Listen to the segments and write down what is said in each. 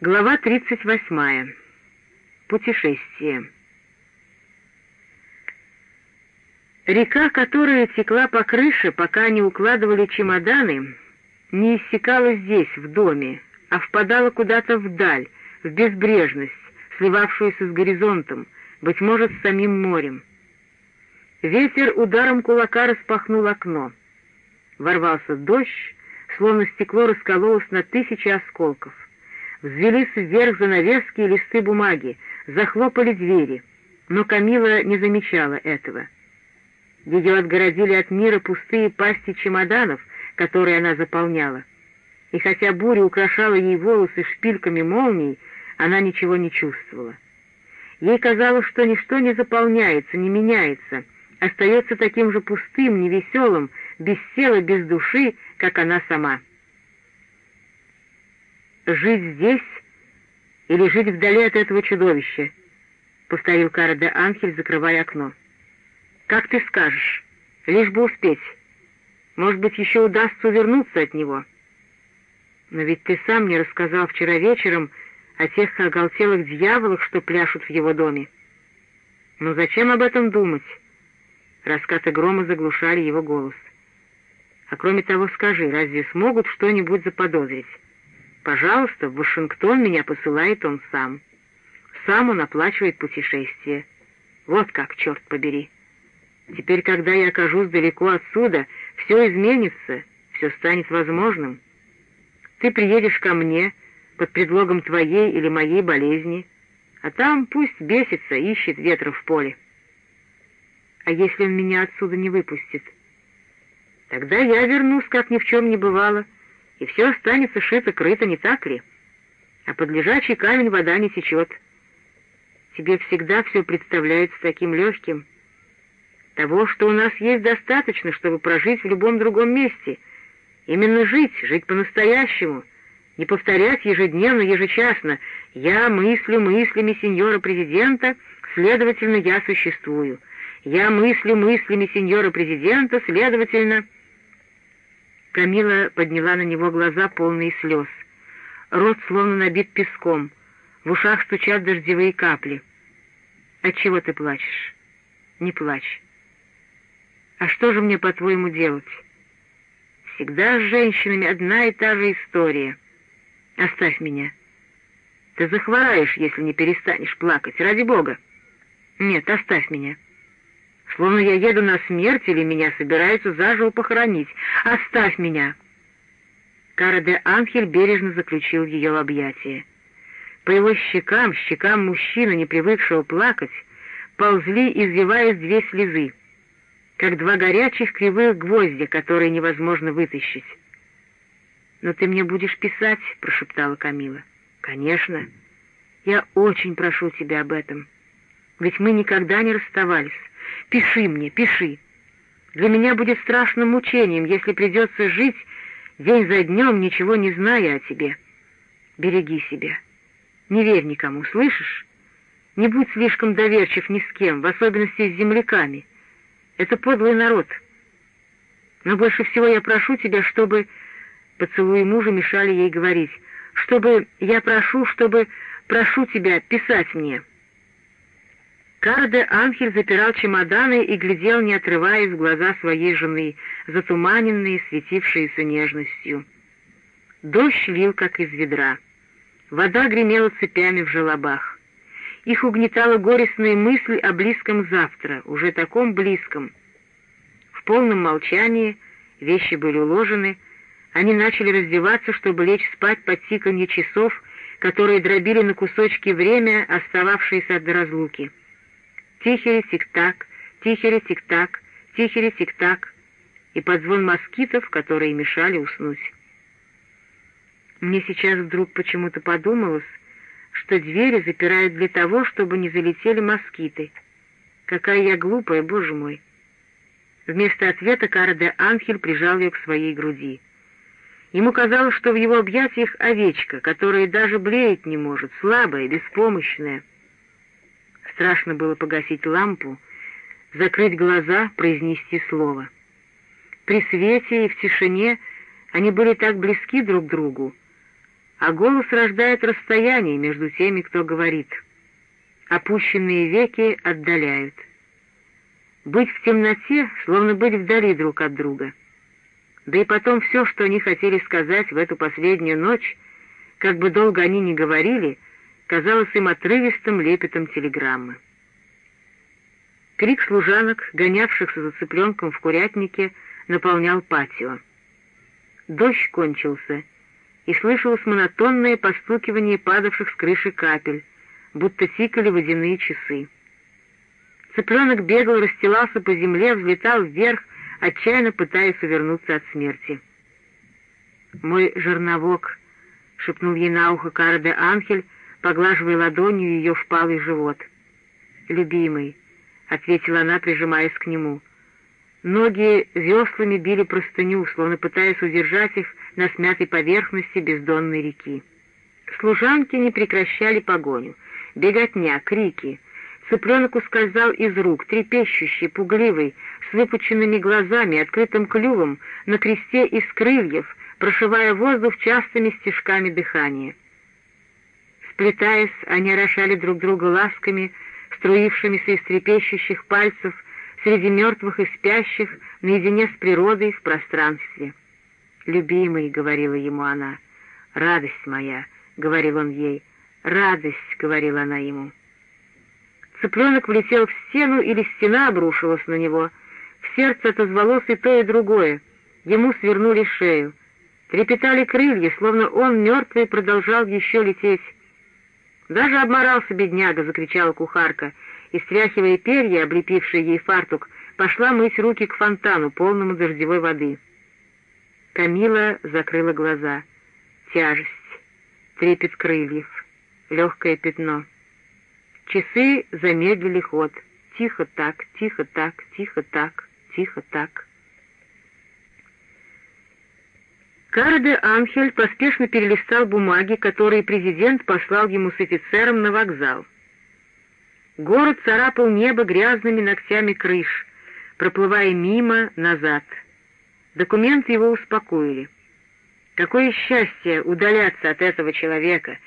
Глава 38. Путешествие. Река, которая текла по крыше, пока не укладывали чемоданы, не иссякала здесь, в доме, а впадала куда-то вдаль, в безбрежность, сливавшуюся с горизонтом, быть может, с самим морем. Ветер ударом кулака распахнул окно. Ворвался дождь, словно стекло раскололось на тысячи осколков. Взвелись вверх занавески и листы бумаги, захлопали двери, но Камила не замечала этого. Ее отгородили от мира пустые пасти чемоданов, которые она заполняла. И хотя буря украшала ей волосы шпильками молний, она ничего не чувствовала. Ей казалось, что ничто не заполняется, не меняется, остается таким же пустым, невеселым, без тела, без души, как она сама жить здесь или жить вдали от этого чудовища?» — повторил Кара де Анхель, закрывая окно. «Как ты скажешь, лишь бы успеть. Может быть, еще удастся увернуться от него. Но ведь ты сам мне рассказал вчера вечером о тех оголтелых дьяволах, что пляшут в его доме. Но зачем об этом думать?» Раскаты грома заглушали его голос. «А кроме того, скажи, разве смогут что-нибудь заподозрить?» Пожалуйста, в Вашингтон меня посылает он сам. Сам он оплачивает путешествие. Вот как, черт побери. Теперь, когда я окажусь далеко отсюда, все изменится, все станет возможным. Ты приедешь ко мне под предлогом твоей или моей болезни, а там пусть бесится, ищет ветра в поле. А если он меня отсюда не выпустит? Тогда я вернусь, как ни в чем не бывало, — и все останется шито-крыто, не так ли? А под лежачий камень вода не течет. Тебе всегда все представляется таким легким. Того, что у нас есть, достаточно, чтобы прожить в любом другом месте. Именно жить, жить по-настоящему, не повторять ежедневно, ежечасно «я мыслю мыслями сеньора президента, следовательно, я существую». «Я мыслю мыслями сеньора президента, следовательно...» Камила подняла на него глаза, полные слез. Рот словно набит песком, в ушах стучат дождевые капли. «Отчего ты плачешь?» «Не плачь». «А что же мне, по-твоему, делать?» «Всегда с женщинами одна и та же история. Оставь меня. Ты захвораешь, если не перестанешь плакать, ради Бога. Нет, оставь меня» словно я еду на смерть или меня собираются заживо похоронить. Оставь меня!» Кара де Анхель бережно заключил ее в объятия. По его щекам, щекам мужчины, не привыкшего плакать, ползли, извиваясь две слезы, как два горячих кривых гвоздя, которые невозможно вытащить. «Но ты мне будешь писать?» — прошептала Камила. «Конечно. Я очень прошу тебя об этом. Ведь мы никогда не расставались. Пиши мне, пиши. Для меня будет страшным мучением, если придется жить день за днем, ничего не зная о тебе. Береги себя. Не верь никому, слышишь? Не будь слишком доверчив ни с кем, в особенности с земляками. Это подлый народ. Но больше всего я прошу тебя, чтобы... Поцелуи мужа мешали ей говорить. Чтобы... Я прошу, чтобы... Прошу тебя писать мне». Карде Анхель запирал чемоданы и глядел, не отрываясь в глаза своей жены, затуманенные, светившиеся нежностью. Дождь лил, как из ведра. Вода гремела цепями в желобах. Их угнетала горестная мысль о близком завтра, уже таком близком. В полном молчании вещи были уложены, они начали раздеваться, чтобы лечь спать под тиканье часов, которые дробили на кусочки время, остававшиеся до разлуки. Тик-так, тихери тик-так, и под звон москитов, которые мешали уснуть. Мне сейчас вдруг почему-то подумалось, что двери запирают для того, чтобы не залетели москиты. Какая я глупая, боже мой! Вместо ответа Кара де Анхель прижал ее к своей груди. Ему казалось, что в его объятиях овечка, которая даже блеять не может, слабая, беспомощная. Страшно было погасить лампу, закрыть глаза, произнести слово. При свете и в тишине они были так близки друг к другу, а голос рождает расстояние между теми, кто говорит. Опущенные веки отдаляют. Быть в темноте, словно быть вдали друг от друга. Да и потом все, что они хотели сказать в эту последнюю ночь, как бы долго они ни говорили, казалось им отрывистым лепетом телеграммы. Крик служанок, гонявшихся за цыпленком в курятнике, наполнял патио. Дождь кончился, и слышалось монотонное постукивание падавших с крыши капель, будто тикали водяные часы. Цыпленок бегал, расстилался по земле, взлетал вверх, отчаянно пытаясь увернуться от смерти. «Мой жерновок», — шепнул ей на ухо Кара де Анхель, поглаживая ладонью ее впалый живот. «Любимый», — ответила она, прижимаясь к нему. Ноги веслами били простыню, словно пытаясь удержать их на смятой поверхности бездонной реки. Служанки не прекращали погоню. Беготня, крики. Цыпленок ускользал из рук, трепещущий, пугливый, с выпученными глазами, открытым клювом, на кресте из крыльев, прошивая воздух частыми стежками дыхания. Сплетаясь, они орошали друг друга ласками, струившимися из трепещущих пальцев, среди мертвых и спящих, наедине с природой в пространстве. «Любимый», — говорила ему она, — «радость моя», — говорил он ей, — «радость», — говорила она ему. Цыпленок влетел в стену, или стена обрушилась на него. В сердце отозвалось и то, и другое. Ему свернули шею. Трепетали крылья, словно он, мертвый, продолжал еще лететь. «Даже обморался бедняга!» — закричала кухарка, и, стряхивая перья, облепившие ей фартук, пошла мыть руки к фонтану, полному дождевой воды. Камила закрыла глаза. Тяжесть, трепет крыльев, легкое пятно. Часы замедлили ход. Тихо так, тихо так, тихо так, тихо так. Карде Анхель поспешно перелистал бумаги, которые президент послал ему с офицером на вокзал. Город царапал небо грязными ногтями крыш, проплывая мимо, назад. Документы его успокоили. Какое счастье удаляться от этого человека,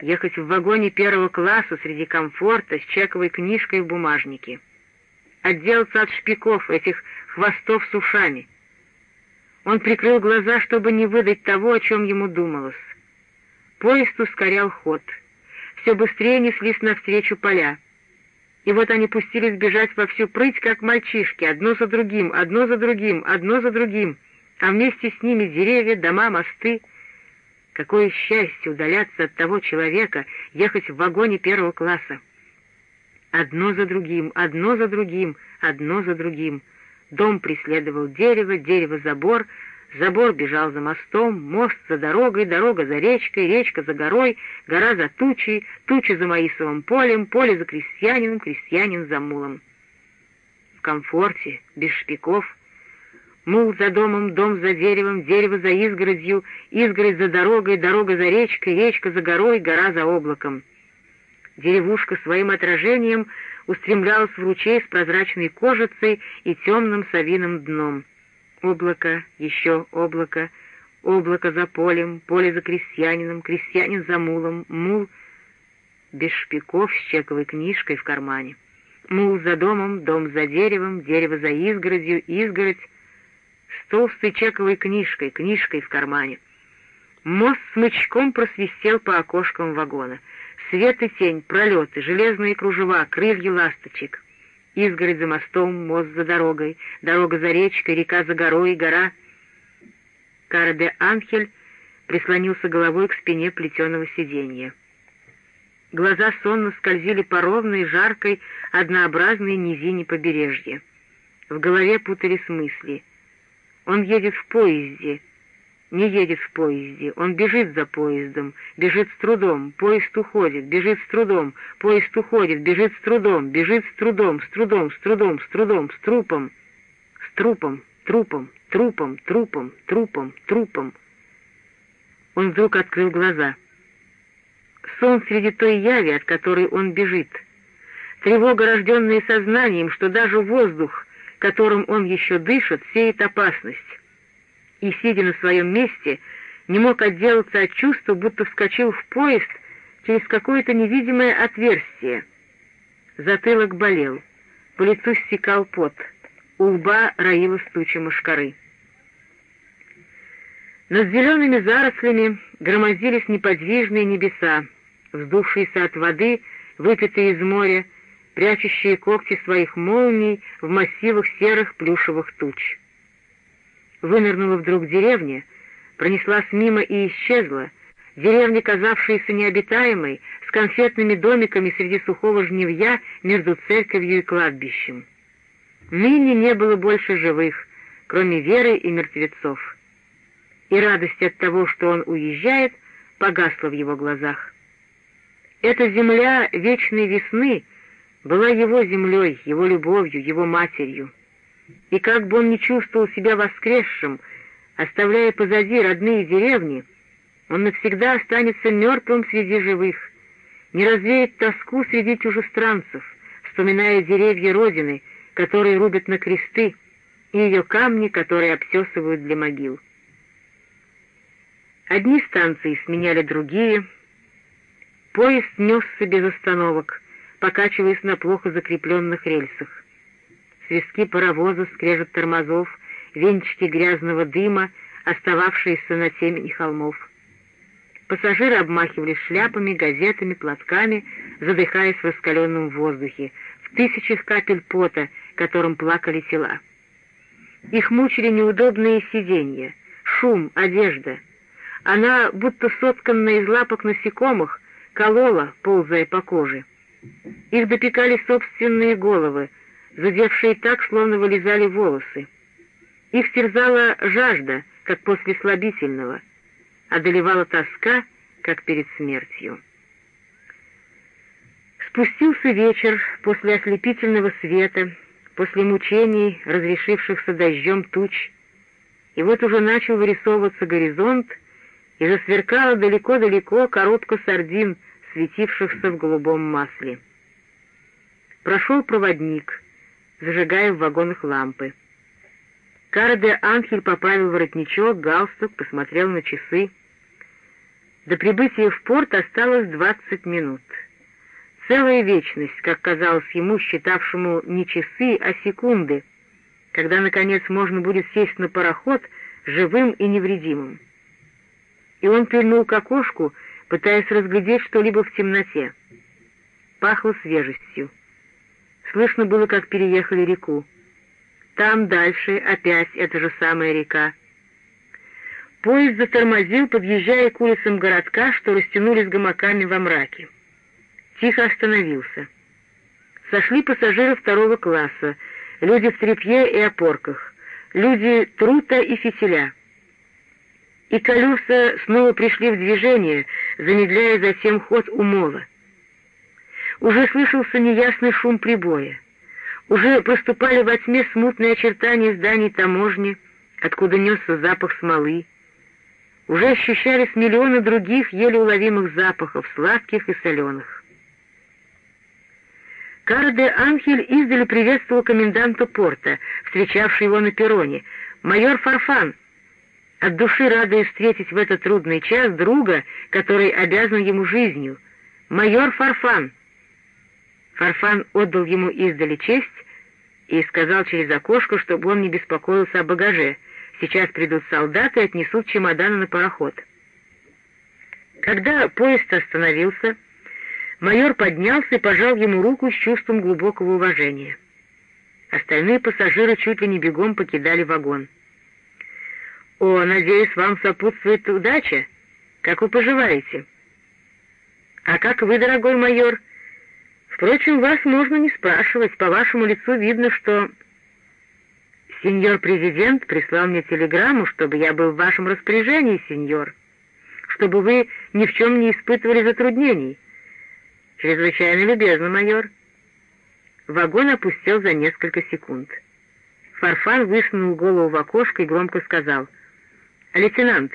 ехать в вагоне первого класса среди комфорта с чековой книжкой в бумажнике. Отделаться от шпиков, этих хвостов с ушами — он прикрыл глаза, чтобы не выдать того, о чем ему думалось. Поезд ускорял ход. Все быстрее неслись навстречу поля. И вот они пустились бежать во всю прыть, как мальчишки, одно за другим, одно за другим, одно за другим, а вместе с ними деревья, дома, мосты. Какое счастье удаляться от того человека, ехать в вагоне первого класса. Одно за другим, одно за другим, одно за другим — Дом преследовал дерево, дерево — забор, забор бежал за мостом, мост за дорогой, дорога за речкой, речка за горой, гора за тучей, туча за Маисовым полем, поле за крестьянином, крестьянин за мулом. В комфорте, без шпиков, мул за домом, дом за деревом, дерево за изгородью, изгородь за дорогой, дорога за речкой, речка за горой, гора за облаком. Деревушка своим отражением — устремлялась в ручей с прозрачной кожицей и темным совиным дном. Облако, еще облако, облако за полем, поле за крестьянином, крестьянин за мулом, мул без шпиков с чековой книжкой в кармане. Мул за домом, дом за деревом, дерево за изгородью, изгородь с толстой чековой книжкой, книжкой в кармане. Мост смычком просвистел по окошкам вагона — Свет и тень, пролеты, железные кружева, крылья ласточек. Изгородь за мостом, мост за дорогой, дорога за речкой, река за горой, гора. Кара де Анхель прислонился головой к спине плетеного сиденья. Глаза сонно скользили по ровной, жаркой, однообразной низине побережья. В голове путались мысли. Он едет в поезде, не едет в поезде, он бежит за поездом, бежит с трудом, поезд уходит, бежит с трудом, поезд уходит, бежит с трудом, бежит с трудом, с трудом, с трудом, с трудом, с трупом, с трупом, трупом, трупом, трупом, трупом, трупом. Он вдруг открыл глаза. Сон среди той яви, от которой он бежит. Тревога, рожденная сознанием, что даже воздух, которым он еще дышит, сеет опасность и, сидя на своем месте, не мог отделаться от чувства, будто вскочил в поезд через какое-то невидимое отверстие. Затылок болел, по лицу стекал пот, у лба роилась туча мушкары. Над зелеными зарослями громоздились неподвижные небеса, вздувшиеся от воды, выпитые из моря, прячущие когти своих молний в массивах серых плюшевых туч. Вынырнула вдруг деревня, пронеслась мимо и исчезла, деревня, казавшаяся необитаемой, с конфетными домиками среди сухого жневья между церковью и кладбищем. Ныне не было больше живых, кроме веры и мертвецов и радость от того, что он уезжает, погасла в его глазах. Эта земля вечной весны была его землей, его любовью, его матерью. И как бы он ни чувствовал себя воскресшим, оставляя позади родные деревни, он навсегда останется мертвым среди живых, не развеет тоску среди чужестранцев, вспоминая деревья Родины, которые рубят на кресты, и ее камни, которые обтесывают для могил. Одни станции сменяли другие. Поезд несся без остановок, покачиваясь на плохо закрепленных рельсах. Свистки паровоза, скрежет тормозов, венчики грязного дыма, остававшиеся на темени холмов. Пассажиры обмахивались шляпами, газетами, платками, задыхаясь в раскаленном воздухе, в тысячах капель пота, которым плакали тела. Их мучили неудобные сиденья, шум, одежда — она, будто сотканная из лапок насекомых, колола, ползая по коже. Их допекали собственные головы, задевшие так, словно вылезали волосы. Их терзала жажда, как после слабительного, одолевала тоска, как перед смертью. Спустился вечер после ослепительного света, после мучений, разрешившихся дождем туч, и вот уже начал вырисовываться горизонт, и засверкала далеко-далеко коробка сардин, светившихся в голубом масле. Прошел проводник, зажигая в вагонах лампы. Карде Анхель поправил воротничок, галстук, посмотрел на часы. До прибытия в порт осталось двадцать минут. Целая вечность, как казалось ему, считавшему не часы, а секунды, когда, наконец, можно будет сесть на пароход живым и невредимым и он прильнул к окошку, пытаясь разглядеть что-либо в темноте. Пахло свежестью. Слышно было, как переехали реку. Там дальше опять эта же самая река. Поезд затормозил, подъезжая к улицам городка, что растянулись гамаками во мраке. Тихо остановился. Сошли пассажиры второго класса, люди в тряпье и опорках, люди трута и фитиля и колеса снова пришли в движение, замедляя затем ход у мола. Уже слышался неясный шум прибоя. Уже проступали во тьме смутные очертания зданий таможни, откуда несся запах смолы. Уже ощущались миллионы других еле уловимых запахов, сладких и соленых. Карде Анхель издали приветствовал коменданта порта, встречавший его на перроне. «Майор Фарфан!» от души радуясь встретить в этот трудный час друга, который обязан ему жизнью. «Майор Фарфан!» Фарфан отдал ему издали честь и сказал через окошко, чтобы он не беспокоился о багаже. Сейчас придут солдаты и отнесут чемоданы на пароход. Когда поезд остановился, майор поднялся и пожал ему руку с чувством глубокого уважения. Остальные пассажиры чуть ли не бегом покидали вагон. «О, надеюсь, вам сопутствует удача. Как вы поживаете?» «А как вы, дорогой майор?» «Впрочем, вас можно не спрашивать. По вашему лицу видно, что...» «Сеньор президент прислал мне телеграмму, чтобы я был в вашем распоряжении, сеньор, чтобы вы ни в чем не испытывали затруднений». «Чрезвычайно любезно, майор». Вагон опустел за несколько секунд. Фарфан высунул голову в окошко и громко сказал — «Лейтенант,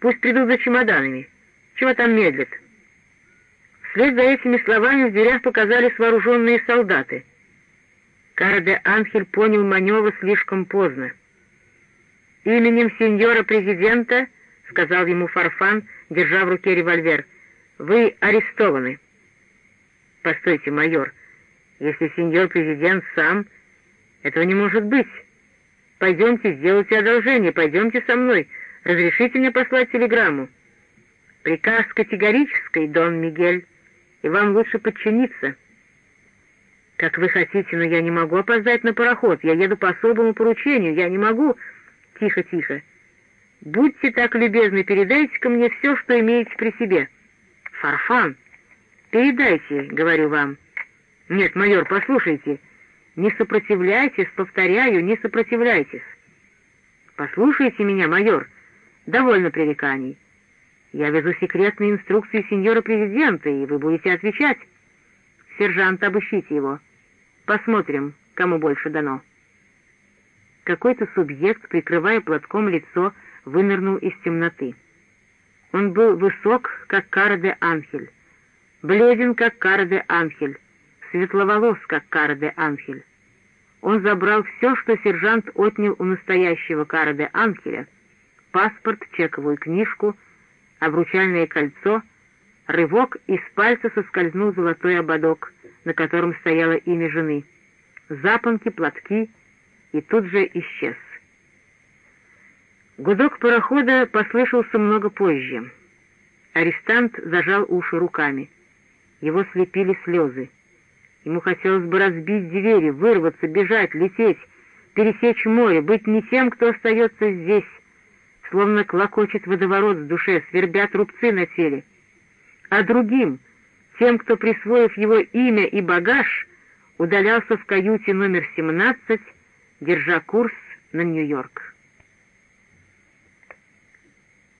пусть придут за чемоданами. Чего там медлят?» Вслед за этими словами в дверях показались вооруженные солдаты. Карде Анхель понял маневр слишком поздно. «Именем сеньора президента — сказал ему Фарфан, держа в руке револьвер. «Вы арестованы». «Постойте, майор, если сеньор президент сам...» «Этого не может быть. Пойдемте, сделайте одолжение, пойдемте со мной. Разрешите мне послать телеграмму?» «Приказ категорический, Дон Мигель, и вам лучше подчиниться». «Как вы хотите, но я не могу опоздать на пароход. Я еду по особому поручению. Я не могу...» «Тихо, тихо. Будьте так любезны, передайте ко мне все, что имеете при себе». «Фарфан, передайте, — говорю вам». «Нет, майор, послушайте. Не сопротивляйтесь, повторяю, не сопротивляйтесь». «Послушайте меня, майор. Довольно пререканий. Я везу секретные инструкции сеньора президента, и вы будете отвечать. Сержант, обыщите его». Посмотрим, кому больше дано. Какой-то субъект, прикрывая платком лицо, вынырнул из темноты. Он был высок, как Кара Анхель, бледен, как Кара Анхель, светловолос, как Кара Анхель. Он забрал все, что сержант отнял у настоящего Кара Анхеля, паспорт, чековую книжку, обручальное кольцо, рывок, из пальца соскользнул золотой ободок — на котором стояло имя жены, запонки, платки, и тут же исчез. Гудок парохода послышался много позже. Арестант зажал уши руками. Его слепили слезы. Ему хотелось бы разбить двери, вырваться, бежать, лететь, пересечь море, быть не тем, кто остается здесь, словно клокочет водоворот в душе, свербят рубцы на теле, а другим — тем, кто, присвоив его имя и багаж, удалялся в каюте номер 17, держа курс на Нью-Йорк.